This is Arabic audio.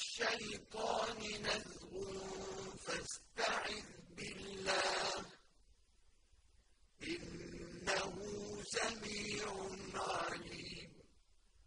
الشَّيْطَانِ نَزْغٌ فَاسْتَعِذْ بِاللَّهِ ۖ. إِنَّهُ سَمِيعٌ